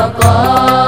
Baba.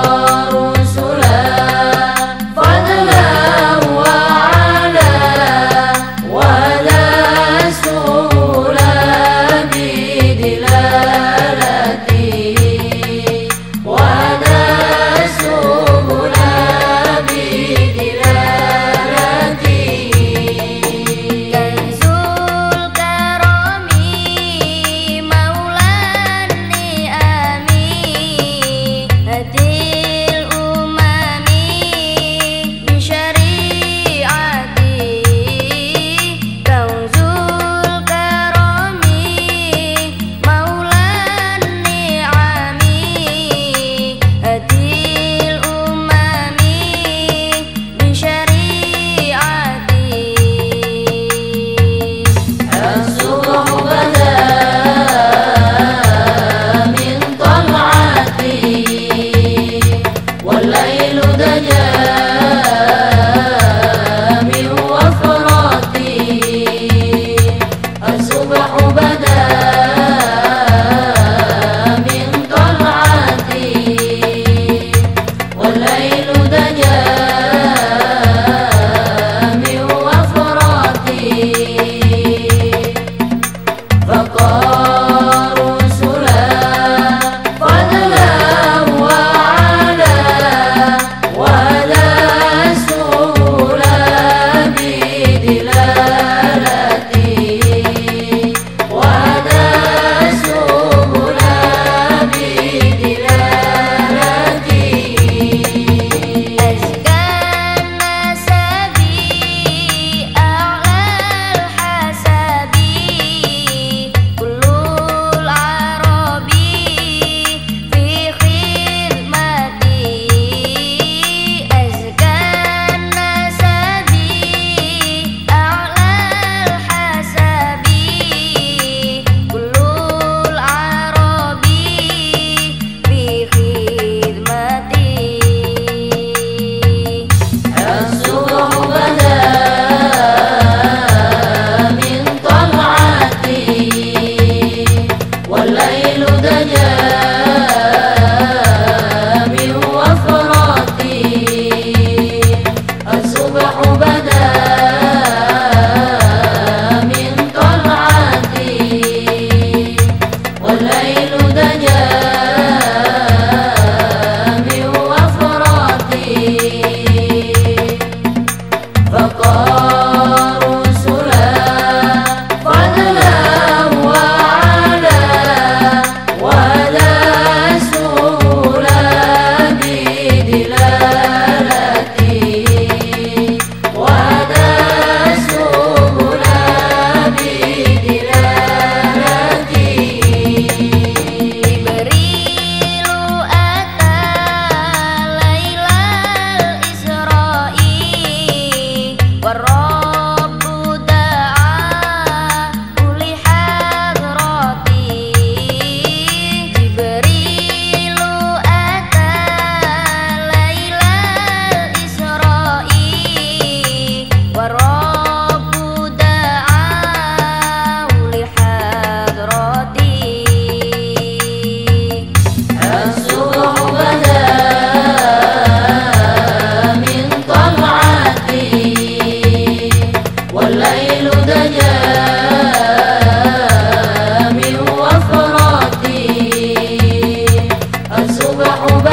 over, over.